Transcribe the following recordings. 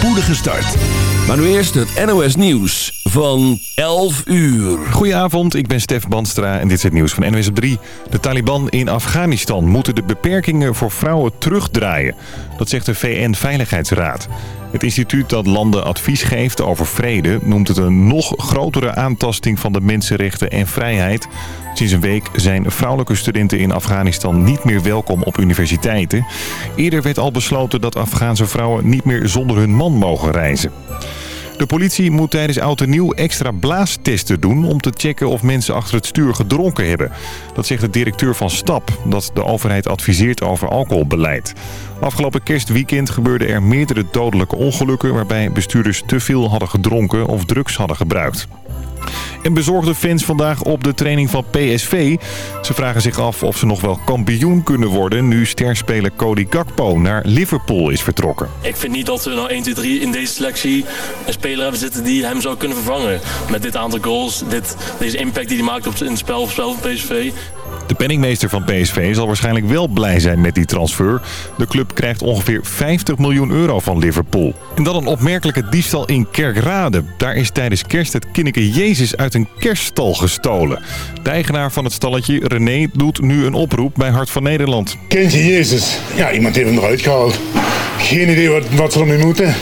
spoedige start. Maar nu eerst het NOS Nieuws van 11 uur. Goedenavond, ik ben Stef Banstra en dit is het nieuws van NOS op 3. De Taliban in Afghanistan moeten de beperkingen voor vrouwen terugdraaien. Dat zegt de VN-veiligheidsraad. Het instituut dat landen advies geeft over vrede noemt het een nog grotere aantasting van de mensenrechten en vrijheid. Sinds een week zijn vrouwelijke studenten in Afghanistan niet meer welkom op universiteiten. Eerder werd al besloten dat Afghaanse vrouwen niet meer zonder hun man mogen reizen. De politie moet tijdens oud en nieuw extra blaastesten doen... om te checken of mensen achter het stuur gedronken hebben. Dat zegt de directeur van STAP, dat de overheid adviseert over alcoholbeleid. Afgelopen kerstweekend gebeurden er meerdere dodelijke ongelukken... waarbij bestuurders te veel hadden gedronken of drugs hadden gebruikt. En bezorgde fans vandaag op de training van PSV. Ze vragen zich af of ze nog wel kampioen kunnen worden... nu sterspeler Cody Gakpo naar Liverpool is vertrokken. Ik vind niet dat we nou 1, 2, 3 in deze selectie een speler hebben zitten die hem zou kunnen vervangen. Met dit aantal goals, dit, deze impact die hij maakt op, in het spel, spel van PSV. De penningmeester van PSV zal waarschijnlijk wel blij zijn met die transfer. De club krijgt ongeveer 50 miljoen euro van Liverpool. En dan een opmerkelijke diefstal in Kerkrade. Daar is tijdens kerst het kinneke Jezus uit een kerststal gestolen. De eigenaar van het stalletje, René, doet nu een oproep bij Hart van Nederland. Kindje Jezus. Ja, iemand heeft hem eruit gehaald. Geen idee wat, wat ze ermee moeten.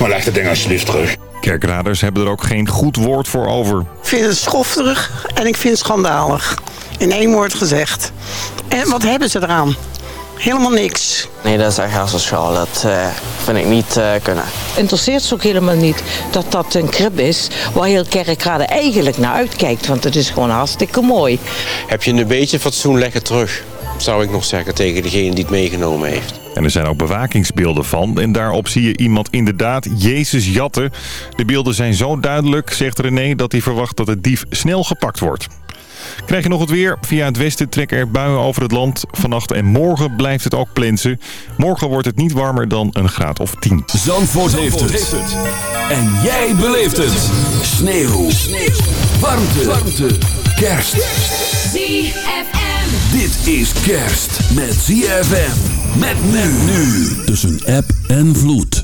Maar leg dat ding alsjeblieft terug. Kerkraders hebben er ook geen goed woord voor over. Ik vind het schofterig en ik vind het schandalig. In één woord gezegd. En wat hebben ze eraan? Helemaal niks. Nee, dat is echt asociaal. Dat uh, vind ik niet uh, kunnen. Interesseert ze ook helemaal niet dat dat een krib is waar heel Kerkrade eigenlijk naar uitkijkt. Want het is gewoon hartstikke mooi. Heb je een beetje fatsoen, leg het terug. Zou ik nog zeggen tegen degene die het meegenomen heeft. En er zijn ook bewakingsbeelden van. En daarop zie je iemand inderdaad Jezus jatten. De beelden zijn zo duidelijk, zegt René, dat hij verwacht dat de dief snel gepakt wordt. Krijg je nog het weer? Via het westen trekken er buien over het land. Vannacht en morgen blijft het ook plensen. Morgen wordt het niet warmer dan een graad of 10. Zandvoort, heeft, het. En jij beleeft het. Sneeuw. Sneeuw. Warmte. Warmte. Kerst. ZFM. Dit is kerst met ZFM. Met men nu. Tussen app en vloed.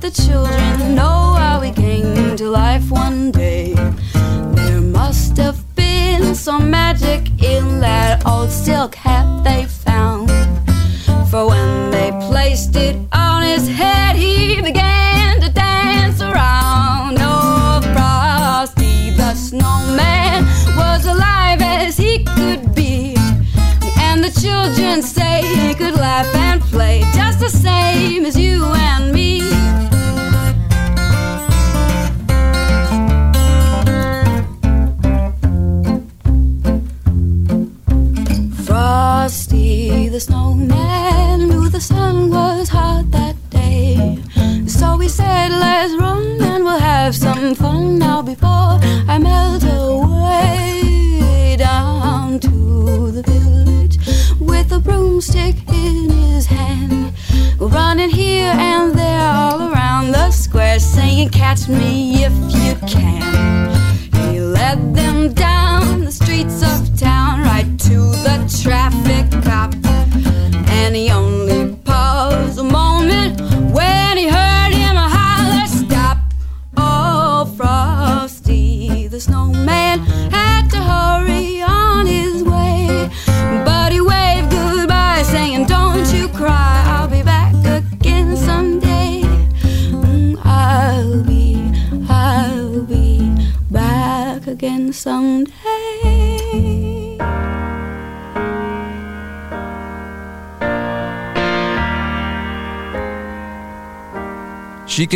The children know how we came to life one day.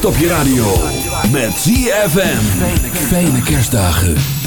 Kerst op je radio. Met ZFM. Fijne kerstdagen.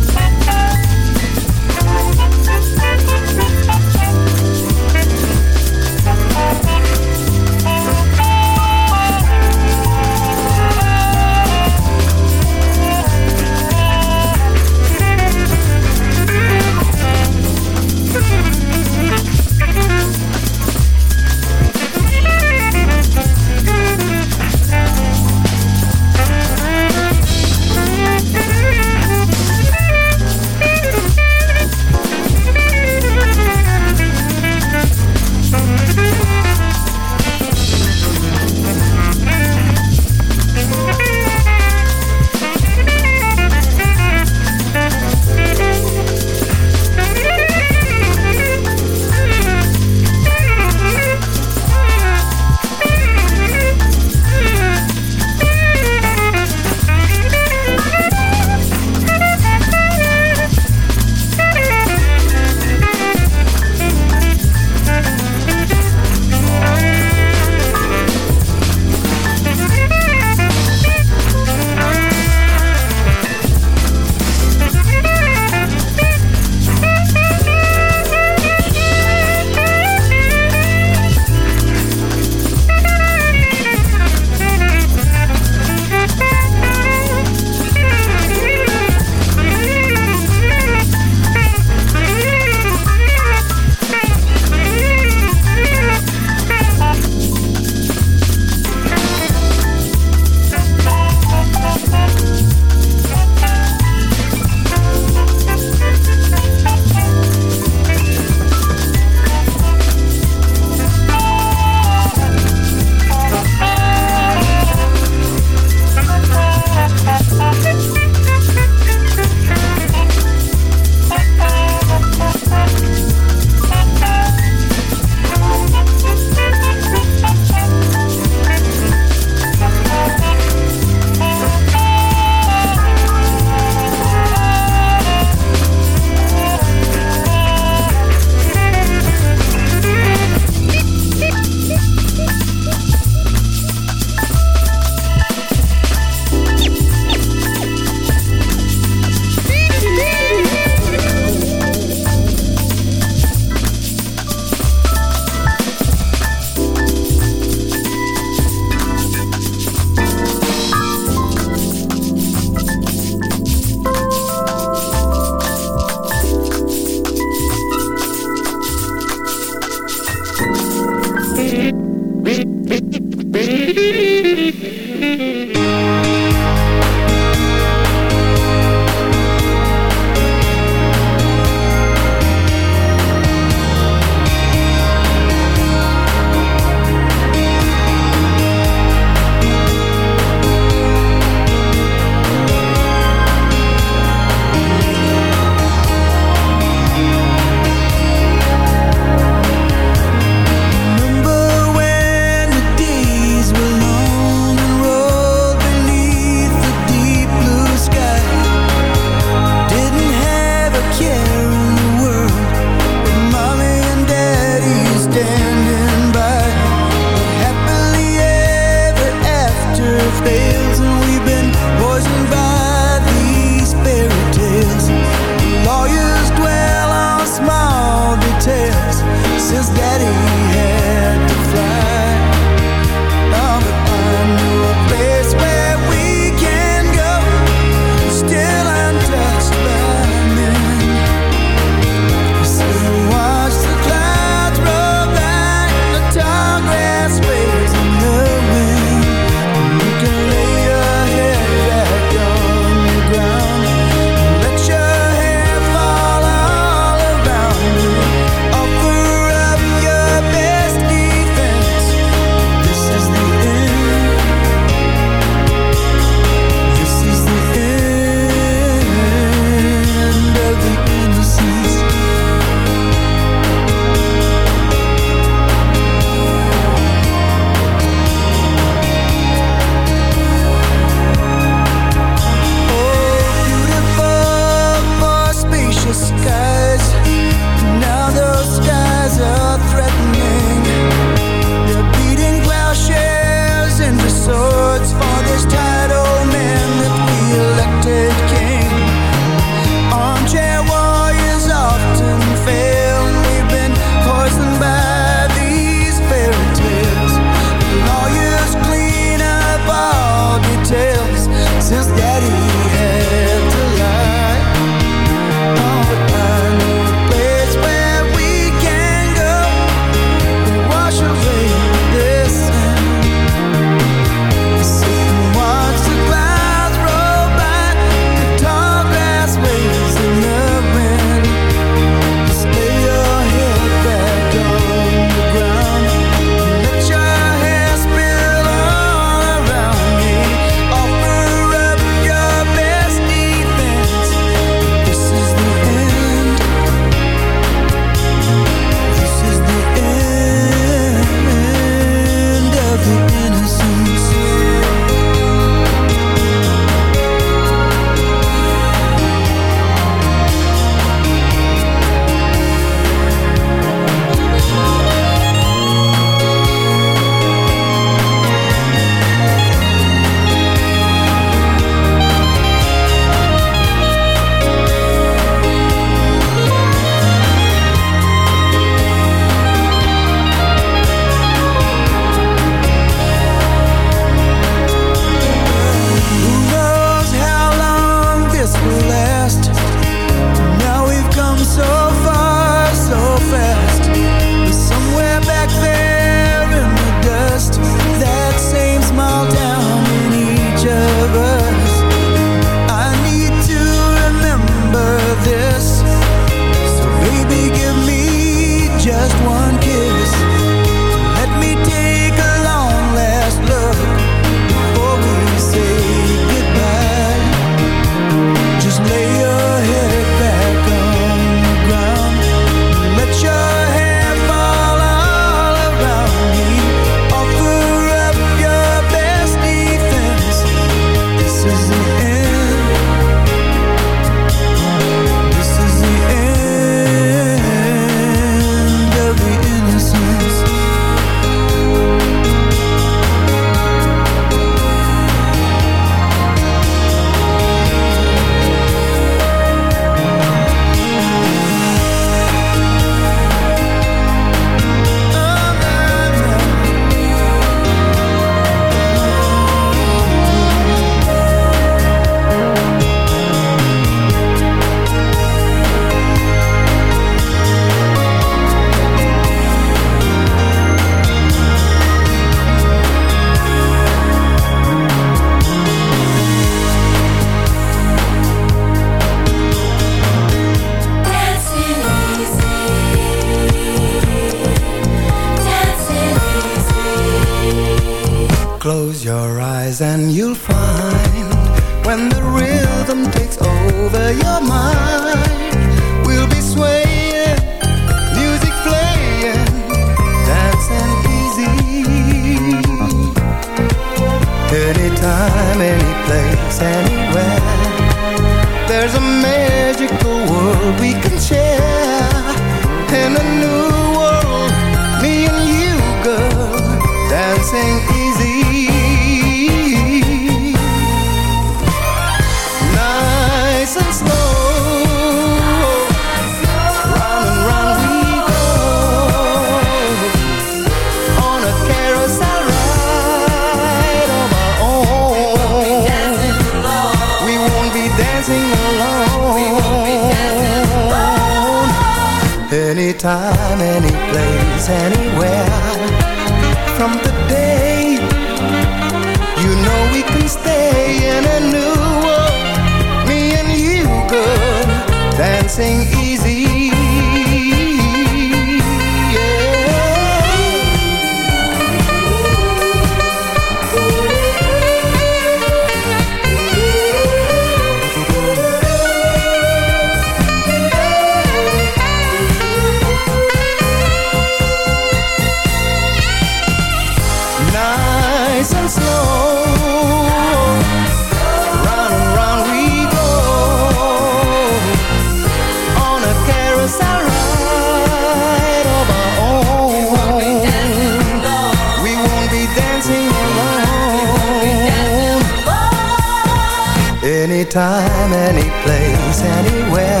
Anytime, any place, anywhere.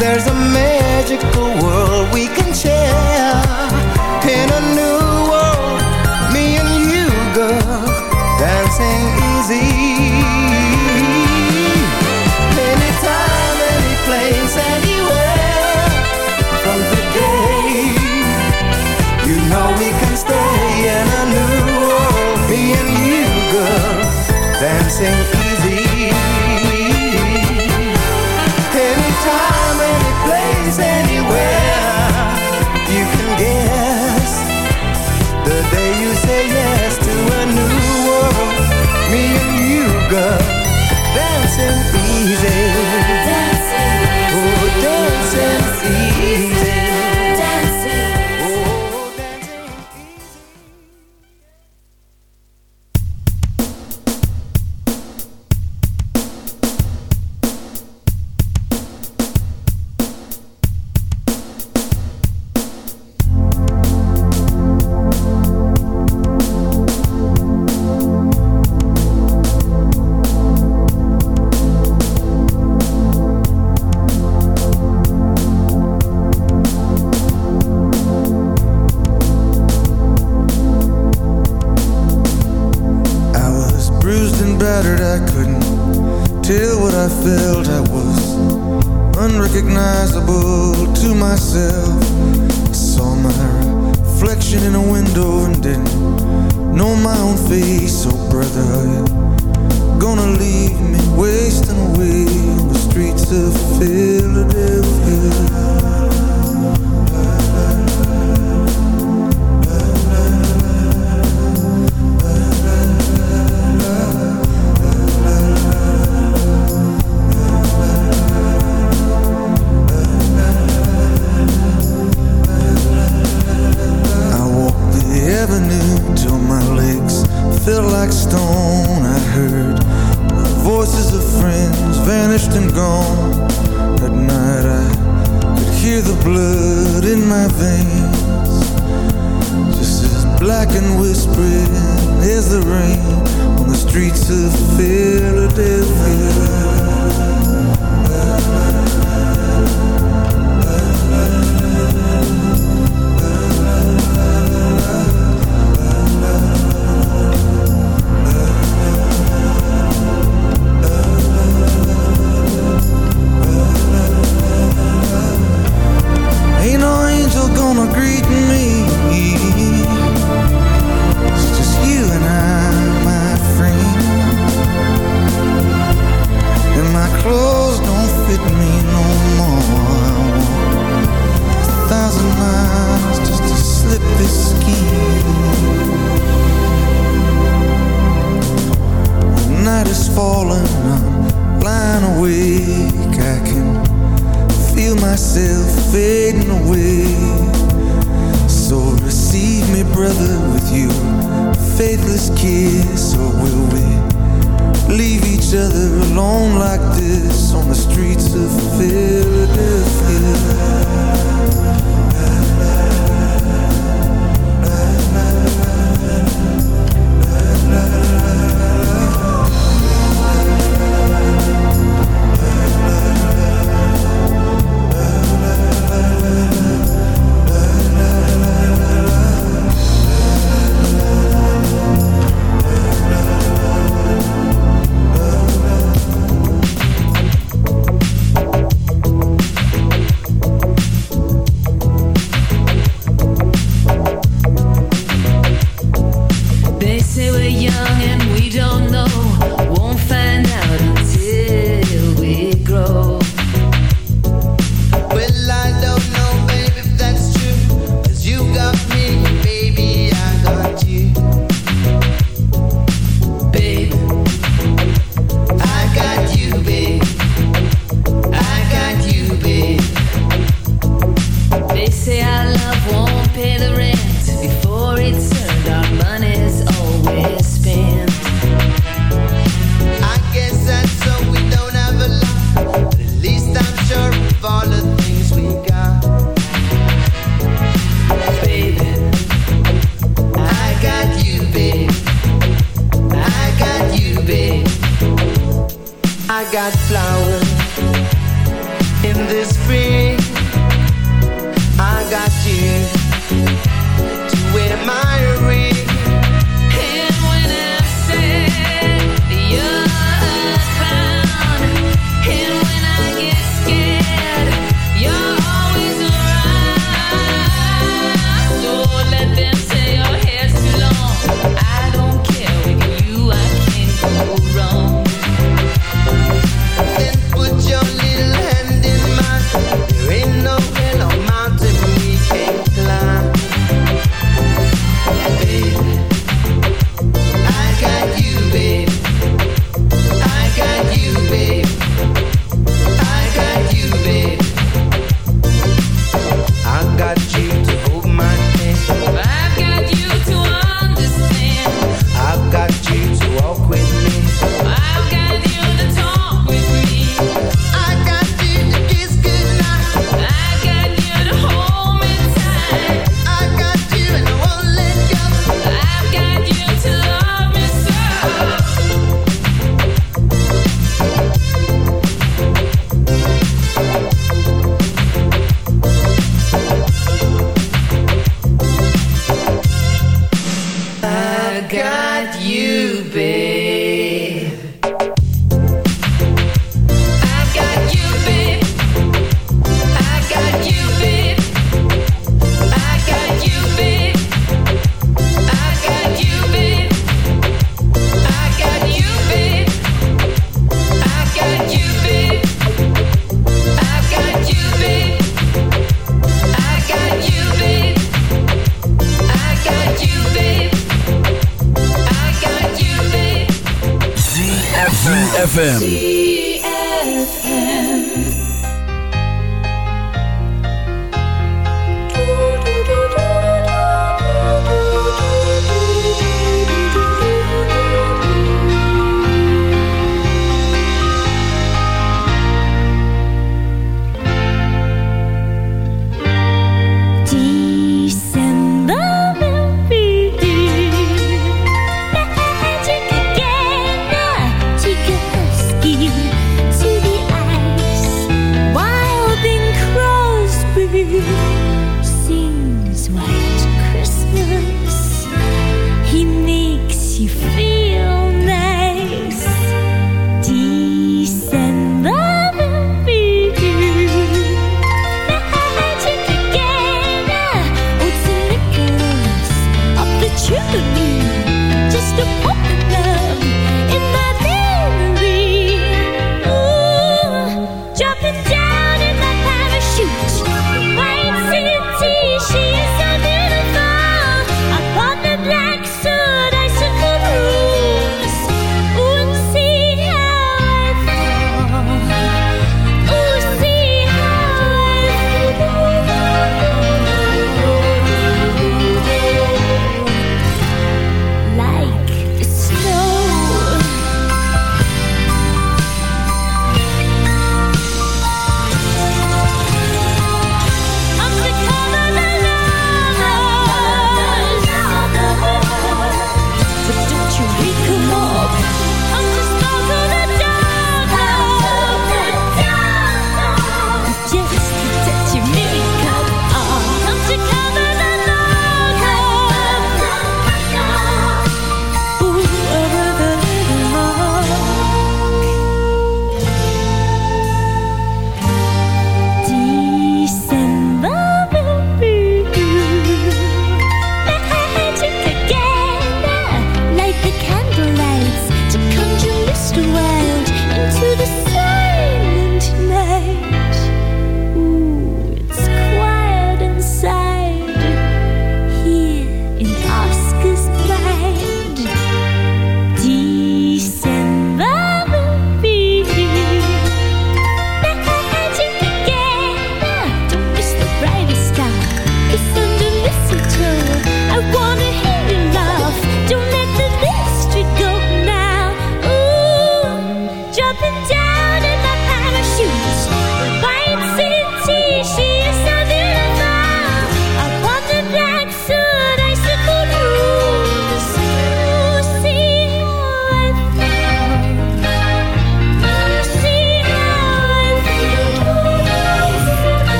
There's a magical world we can share. In a new world, me and you, girl Dancing easy. Anytime, anywhere. From the day You know we can stay in a new world Me and you, girl Dancing got ZFM.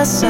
All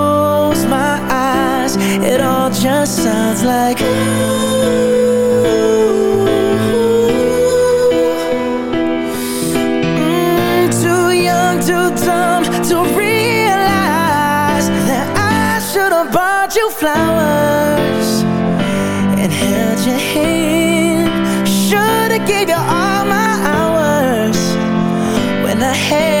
just sounds like Mm, too young, too dumb to realize that I should have bought you flowers and held your hand. Should have gave you all my hours when I had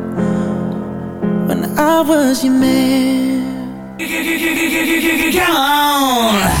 I was your man. Come on!